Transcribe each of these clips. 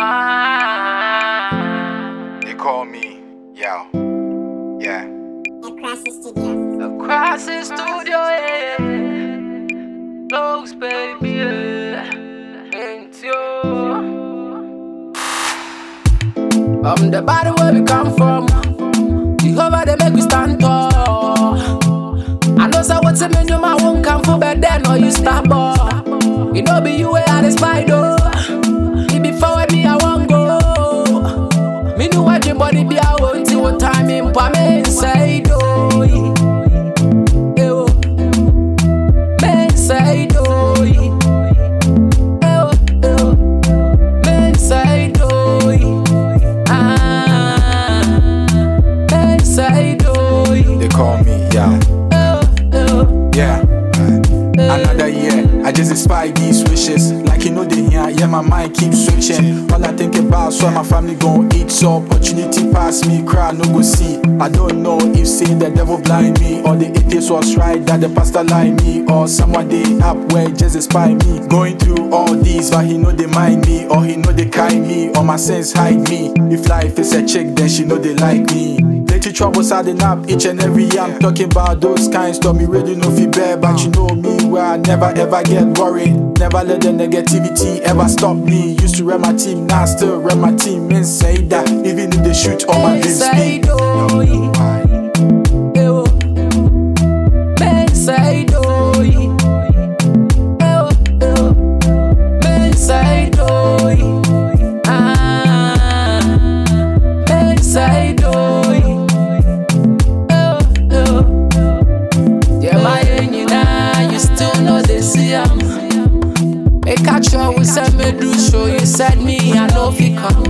Ah, They call me Yao. Yeah. Across the studio. across the studio, yeah. Close, baby, yeah. Ain't you? Um, the body where we come from. Jehovah, they make we stand tall. I know say what's a menu, my won't come for bed then, or you stop ball. Yeah. Another year, I just inspire these wishes. Like you know they hear, yeah, my mind keeps switching. All I think about, so my family gon' eat. So opportunity pass me, cry, no go see. I don't know if say the devil blind me, or the atheist was right that the pastor lie me, or someone they up where just inspire me. Going through all these, but he know they mind me, or he know they kind me, or my sins hide me. If life is a chick, then she know they like me. Plenty troubles adding up each and every year. I'm talking about those kinds. Tell me really no feel bad, but you know me where I never ever get worried. Never let the negativity ever stop me. Used to run my team, now I still run my team. Men say that even if they shoot all my dreams Make a sure we send me do show you said me I know fi come.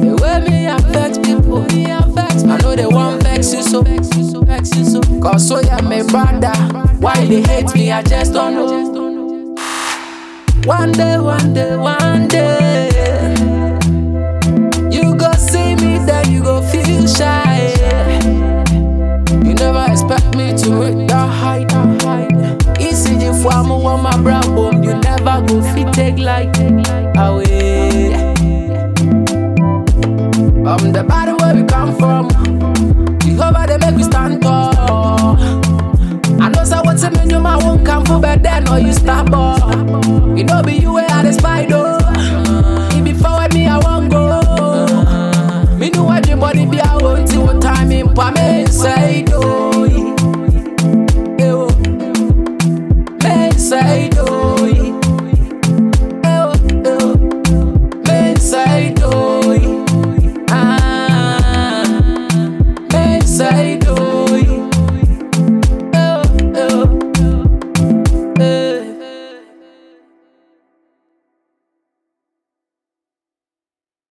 The way me affect people, me affect I know they want vex you so, vex you so, vex you so. Cause so yeah, my brother. Why they hate me, I just don't know. One day, one day, one day, Body where we come from, Jehovah they make we stand tall. I know say what's a menu, my won't come for bed then, or you stop. You know be oh.